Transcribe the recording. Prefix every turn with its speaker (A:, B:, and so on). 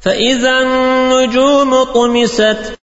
A: فإذا النجوم طمست